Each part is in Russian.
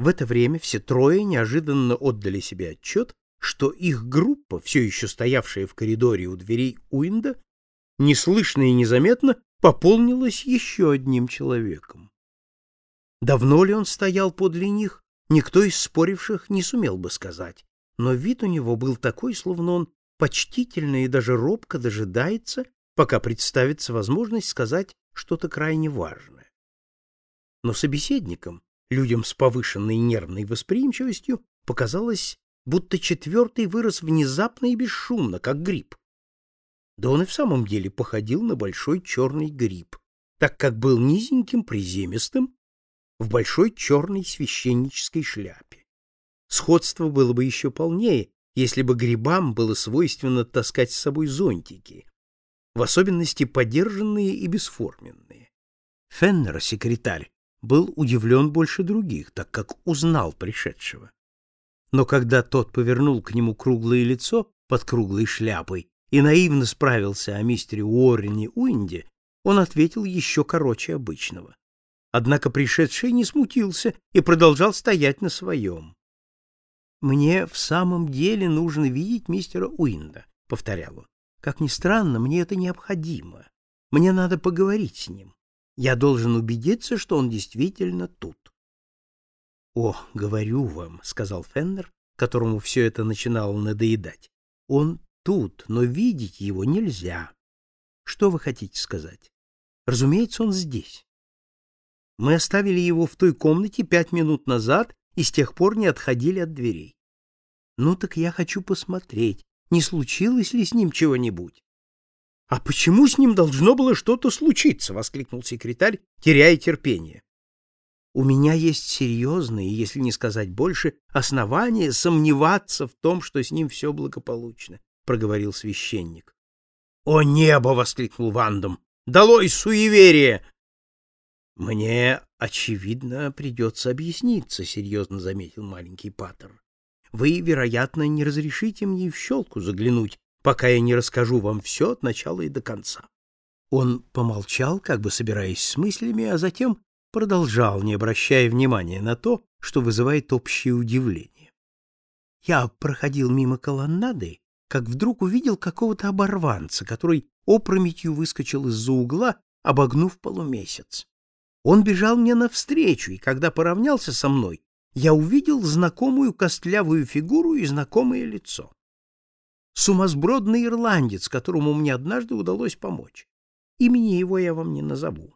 В это время все трое неожиданно отдали себе отчет, что их группа, все еще стоявшая в коридоре у дверей Уинда, неслышно и незаметно пополнилась еще одним человеком. Давно ли он стоял подле них, никто из споривших не сумел бы сказать, но вид у него был такой, словно он почтительно и даже робко дожидается, пока представится возможность сказать что-то крайне важное. Но собеседникам людям с повышенной нервной восприимчивостью показалось, будто четвертый вырос внезапно и бесшумно, как гриб. Да он и в самом деле походил на большой черный гриб, так как был низеньким, приземистым, в большой черной священнической шляпе. Сходство было бы еще полнее, если бы грибам было свойственно таскать с собой зонтики, в особенности подержанные и бесформенные. Феннер, секретарь, был удивлен больше других, так как узнал пришедшего. Но когда тот повернул к нему круглое лицо под круглой шляпой и наивно справился о мистере Уоррене Уинде, он ответил еще короче обычного. Однако пришедший не смутился и продолжал стоять на своем. «Мне в самом деле нужно видеть мистера Уинда», — повторял он. «Как ни странно, мне это необходимо. Мне надо поговорить с ним. Я должен убедиться, что он действительно тут. — О, говорю вам, — сказал Феннер, которому все это начинало надоедать. — Он тут, но видеть его нельзя. Что вы хотите сказать? Разумеется, он здесь. Мы оставили его в той комнате пять минут назад и с тех пор не отходили от дверей. Ну так я хочу посмотреть, не случилось ли с ним чего-нибудь. А почему с ним должно было что-то случиться? воскликнул секретарь, теряя терпение. У меня есть серьезные, если не сказать больше, основания сомневаться в том, что с ним все благополучно, проговорил священник. О небо, воскликнул Вандом. Долой суеверие. Мне очевидно придется объясниться, серьезно заметил маленький патер. Вы, вероятно, не разрешите мне в щелку заглянуть пока я не расскажу вам все от начала и до конца. Он помолчал, как бы собираясь с мыслями, а затем продолжал, не обращая внимания на то, что вызывает общее удивление. Я проходил мимо колоннады, как вдруг увидел какого-то оборванца, который опрометью выскочил из-за угла, обогнув полумесяц. Он бежал мне навстречу, и когда поравнялся со мной, я увидел знакомую костлявую фигуру и знакомое лицо сумасбродный ирландец, которому мне однажды удалось помочь. Имени его я вам не назову.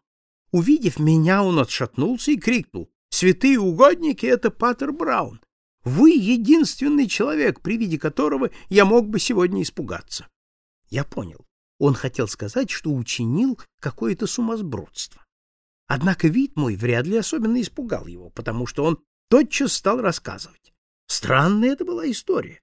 Увидев меня, он отшатнулся и крикнул, «Святые угодники — это Паттер Браун! Вы единственный человек, при виде которого я мог бы сегодня испугаться». Я понял. Он хотел сказать, что учинил какое-то сумасбродство. Однако вид мой вряд ли особенно испугал его, потому что он тотчас стал рассказывать. Странная это была история.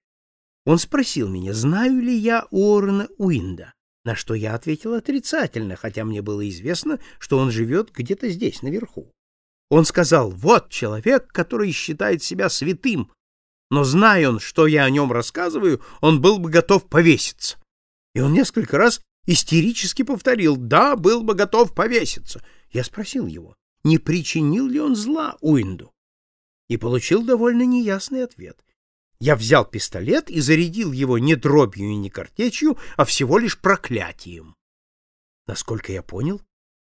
Он спросил меня, знаю ли я Уоррена Уинда, на что я ответил отрицательно, хотя мне было известно, что он живет где-то здесь, наверху. Он сказал, вот человек, который считает себя святым, но зная он, что я о нем рассказываю, он был бы готов повеситься. И он несколько раз истерически повторил, да, был бы готов повеситься. Я спросил его, не причинил ли он зла Уинду, и получил довольно неясный ответ — я взял пистолет и зарядил его не дробью и не картечью, а всего лишь проклятием. Насколько я понял,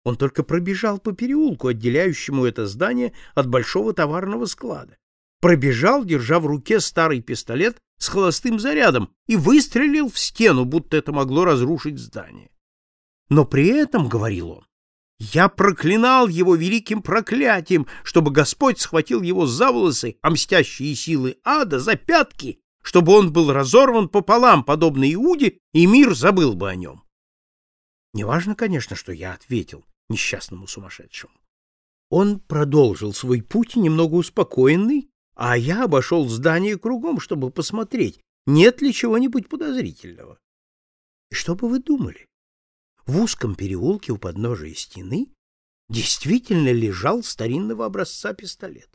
он только пробежал по переулку, отделяющему это здание от большого товарного склада. Пробежал, держа в руке старый пистолет с холостым зарядом, и выстрелил в стену, будто это могло разрушить здание. Но при этом, — говорил он, я проклинал его великим проклятием, чтобы Господь схватил его за волосы, а мстящие силы ада за пятки, чтобы он был разорван пополам, подобно Иуде, и мир забыл бы о нем. Неважно, конечно, что я ответил несчастному сумасшедшему. Он продолжил свой путь немного успокоенный, а я обошел здание кругом, чтобы посмотреть, нет ли чего-нибудь подозрительного. И что бы вы думали? В узком переулке у подножия стены действительно лежал старинного образца пистолет.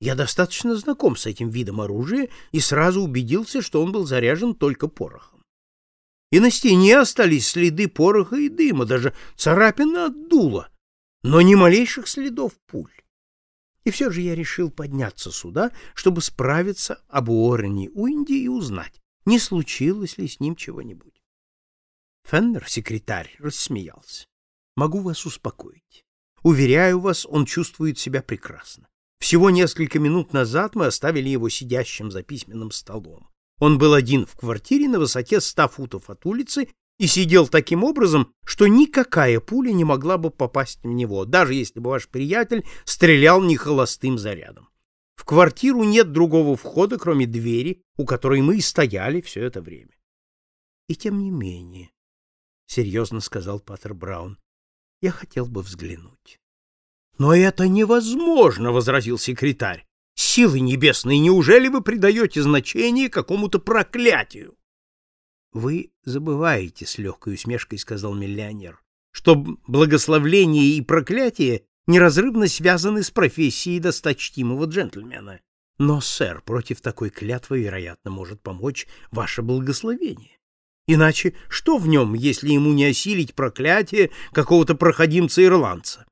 Я достаточно знаком с этим видом оружия и сразу убедился, что он был заряжен только порохом. И на стене остались следы пороха и дыма, даже царапины от дула, но ни малейших следов пуль. И все же я решил подняться сюда, чтобы справиться об Уоррене Уинди и узнать, не случилось ли с ним чего-нибудь. Феннер, секретарь, рассмеялся. Могу вас успокоить. Уверяю вас, он чувствует себя прекрасно. Всего несколько минут назад мы оставили его сидящим за письменным столом. Он был один в квартире на высоте ста футов от улицы и сидел таким образом, что никакая пуля не могла бы попасть в него, даже если бы ваш приятель стрелял не холостым зарядом. В квартиру нет другого входа, кроме двери, у которой мы и стояли все это время. И тем не менее, — серьезно сказал Паттер Браун, — я хотел бы взглянуть. — Но это невозможно, — возразил секретарь. — Силы небесные, неужели вы придаете значение какому-то проклятию? Вы забываете, с легкой усмешкой сказал миллионер, что благословление и проклятие неразрывно связаны с профессией досточтимого джентльмена. Но, сэр, против такой клятвы, вероятно, может помочь ваше благословение. Иначе что в нем, если ему не осилить проклятие какого-то проходимца-ирландца?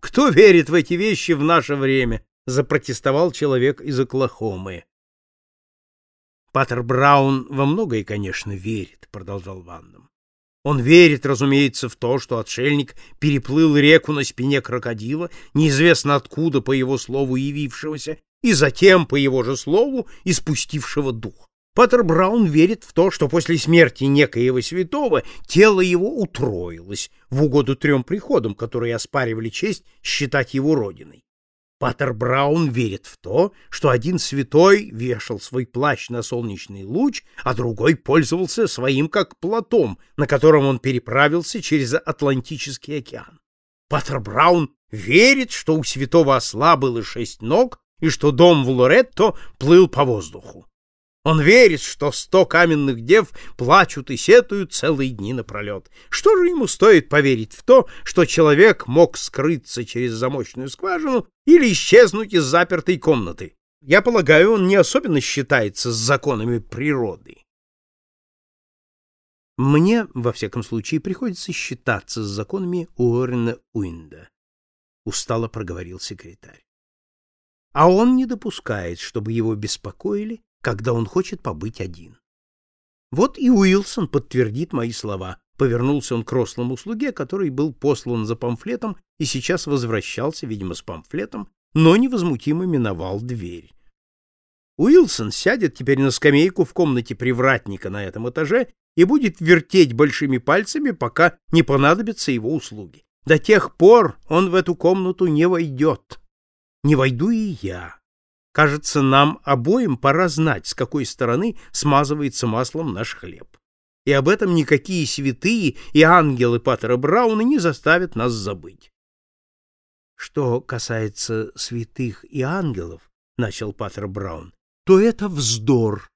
Кто верит в эти вещи в наше время? запротестовал человек из Оклахомы. Паттер Браун во многое, конечно, верит, продолжал Ванном. Он верит, разумеется, в то, что отшельник переплыл реку на спине крокодила, неизвестно откуда по его слову явившегося, и затем, по его же слову, испустившего дух. Паттер Браун верит в то, что после смерти некоего святого тело его утроилось в угоду трем приходам, которые оспаривали честь считать его родиной. Паттер Браун верит в то, что один святой вешал свой плащ на солнечный луч, а другой пользовался своим как платом, на котором он переправился через Атлантический океан. Паттер Браун верит, что у святого осла было шесть ног и что дом в Лоретто плыл по воздуху. Он верит, что сто каменных дев плачут и сетуют целые дни напролет. Что же ему стоит поверить в то, что человек мог скрыться через замочную скважину или исчезнуть из запертой комнаты? Я полагаю, он не особенно считается с законами природы. Мне, во всяком случае, приходится считаться с законами Уоррена Уинда, — устало проговорил секретарь. А он не допускает, чтобы его беспокоили когда он хочет побыть один. Вот и Уилсон подтвердит мои слова. Повернулся он к рослому слуге, который был послан за памфлетом и сейчас возвращался, видимо, с памфлетом, но невозмутимо миновал дверь. Уилсон сядет теперь на скамейку в комнате привратника на этом этаже и будет вертеть большими пальцами, пока не понадобятся его услуги. До тех пор он в эту комнату не войдет. Не войду и я. Кажется, нам обоим пора знать, с какой стороны смазывается маслом наш хлеб. И об этом никакие святые и ангелы Паттера Брауна не заставят нас забыть. Что касается святых и ангелов, начал Паттер Браун, то это вздор,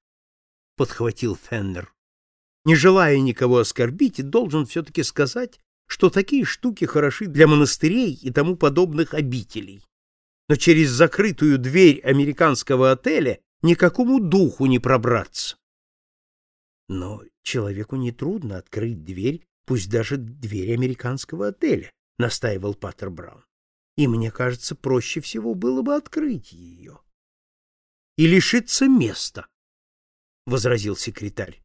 подхватил Феннер. Не желая никого оскорбить, должен все-таки сказать, что такие штуки хороши для монастырей и тому подобных обителей но через закрытую дверь американского отеля никакому духу не пробраться. Но человеку нетрудно открыть дверь, пусть даже дверь американского отеля, настаивал Паттер Браун. И мне кажется, проще всего было бы открыть ее. И лишиться места, возразил секретарь.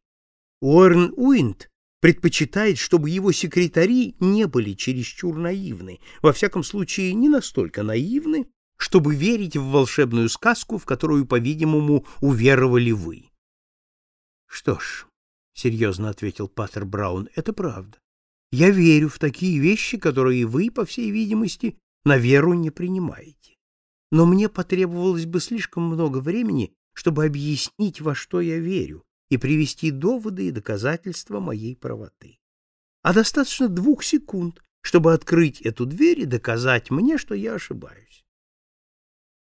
Уоррен Уинт предпочитает, чтобы его секретари не были чересчур наивны, во всяком случае не настолько наивны, чтобы верить в волшебную сказку, в которую, по-видимому, уверовали вы. Что ж, серьезно ответил Паттер Браун, это правда. Я верю в такие вещи, которые вы, по всей видимости, на веру не принимаете. Но мне потребовалось бы слишком много времени, чтобы объяснить, во что я верю, и привести доводы и доказательства моей правоты. А достаточно двух секунд, чтобы открыть эту дверь и доказать мне, что я ошибаюсь.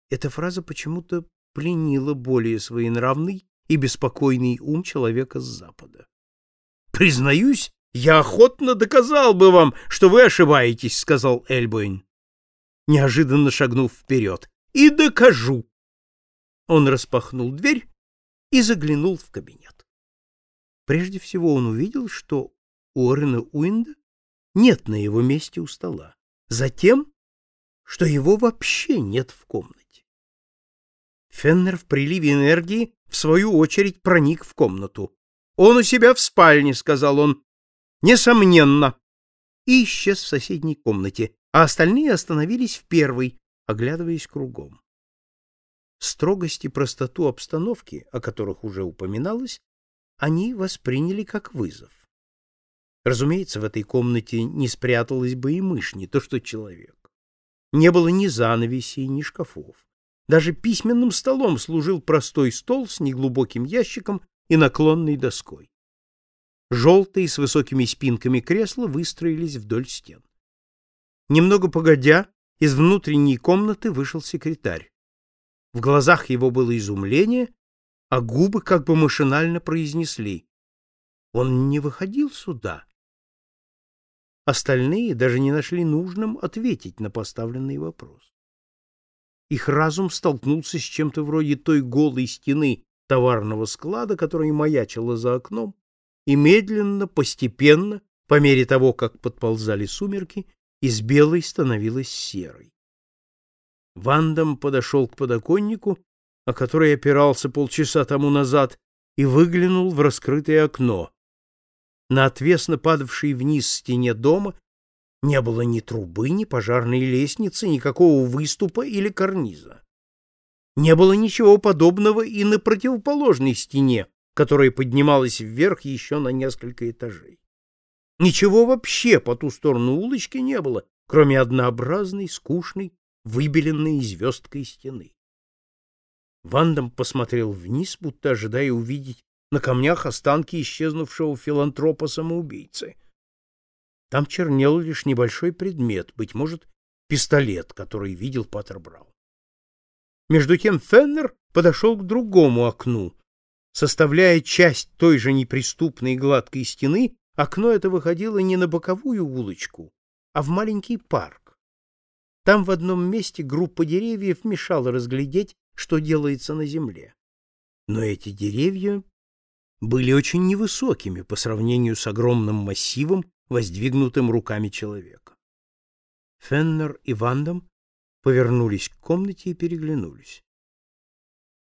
Эта фраза почему-то пленила более своенравный и беспокойный ум человека с Запада. «Признаюсь, я охотно доказал бы вам, что вы ошибаетесь», — сказал Эльбойн, неожиданно шагнув вперед. «И докажу». Он распахнул дверь и заглянул в кабинет. Прежде всего он увидел, что Уоррена Уинда нет на его месте у стола. Затем что его вообще нет в комнате. Феннер в приливе энергии, в свою очередь, проник в комнату. «Он у себя в спальне», — сказал он. «Несомненно». И исчез в соседней комнате, а остальные остановились в первой, оглядываясь кругом. Строгость и простоту обстановки, о которых уже упоминалось, они восприняли как вызов. Разумеется, в этой комнате не спряталась бы и мышь, не то что человек. Не было ни занавесей, ни шкафов. Даже письменным столом служил простой стол с неглубоким ящиком и наклонной доской. Желтые с высокими спинками кресла выстроились вдоль стен. Немного погодя, из внутренней комнаты вышел секретарь. В глазах его было изумление, а губы как бы машинально произнесли. Он не выходил сюда. Остальные даже не нашли нужным ответить на поставленный вопрос. Их разум столкнулся с чем-то вроде той голой стены товарного склада, которая маячила за окном, и медленно, постепенно, по мере того, как подползали сумерки, из белой становилась серой. Вандам подошел к подоконнику, о который опирался полчаса тому назад, и выглянул в раскрытое окно. На отвесно падавшей вниз стене дома не было ни трубы, ни пожарной лестницы, никакого выступа или карниза. Не было ничего подобного и на противоположной стене, которая поднималась вверх еще на несколько этажей. Ничего вообще по ту сторону улочки не было, кроме однообразной, скучной, выбеленной звездкой стены. Вандам посмотрел вниз, будто ожидая увидеть на камнях останки исчезнувшего филантропа-самоубийцы. Там чернел лишь небольшой предмет, быть может, пистолет, который видел Паттер Браун. Между тем Феннер подошел к другому окну. Составляя часть той же неприступной гладкой стены, окно это выходило не на боковую улочку, а в маленький парк. Там в одном месте группа деревьев мешала разглядеть, что делается на земле. Но эти деревья были очень невысокими по сравнению с огромным массивом, воздвигнутым руками человека. Феннер и Вандам повернулись к комнате и переглянулись.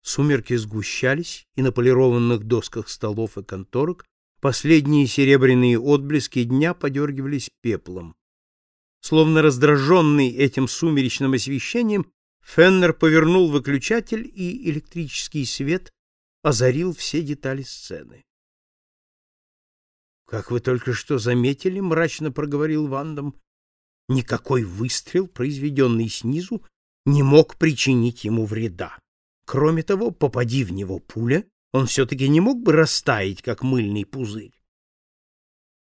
Сумерки сгущались, и на полированных досках столов и конторок последние серебряные отблески дня подергивались пеплом. Словно раздраженный этим сумеречным освещением, Феннер повернул выключатель, и электрический свет озарил все детали сцены. Как вы только что заметили, мрачно проговорил Вандам, никакой выстрел, произведенный снизу, не мог причинить ему вреда. Кроме того, попади в него пуля, он все-таки не мог бы растаять, как мыльный пузырь.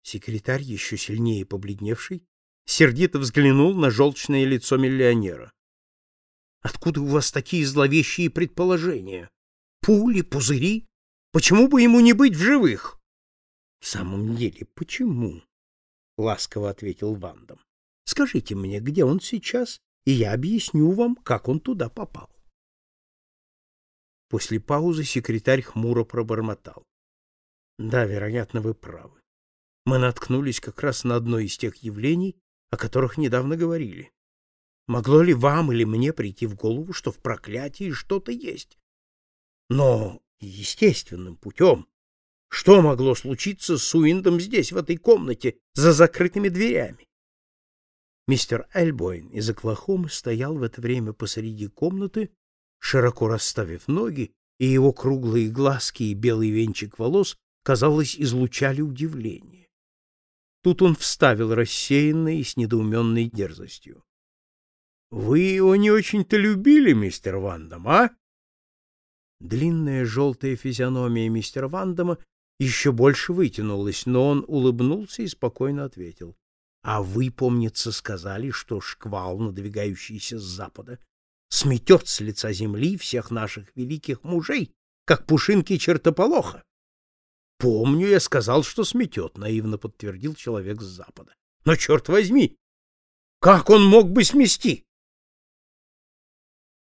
Секретарь, еще сильнее побледневший, сердито взглянул на желчное лицо миллионера. — Откуда у вас такие зловещие предположения? Пули, пузыри? Почему бы ему не быть в живых? — В самом деле, почему? — ласково ответил Вандам. — Скажите мне, где он сейчас, и я объясню вам, как он туда попал. После паузы секретарь хмуро пробормотал. — Да, вероятно, вы правы. Мы наткнулись как раз на одно из тех явлений, о которых недавно говорили. Могло ли вам или мне прийти в голову, что в проклятии что-то есть? Но естественным путем. Что могло случиться с Суиндом здесь, в этой комнате, за закрытыми дверями? Мистер Эльбойн из Оклахомы стоял в это время посреди комнаты, широко расставив ноги, и его круглые глазки и белый венчик волос, казалось, излучали удивление. Тут он вставил рассеянно и с недоуменной дерзостью. — Вы его не очень-то любили, мистер Вандам, а? Длинная желтая физиономия мистера Вандама еще больше вытянулась, но он улыбнулся и спокойно ответил. — А вы, помнится, сказали, что шквал, надвигающийся с запада, сметет с лица земли всех наших великих мужей, как пушинки чертополоха. — Помню, я сказал, что сметет, — наивно подтвердил человек с запада. — Но, черт возьми, как он мог бы смести?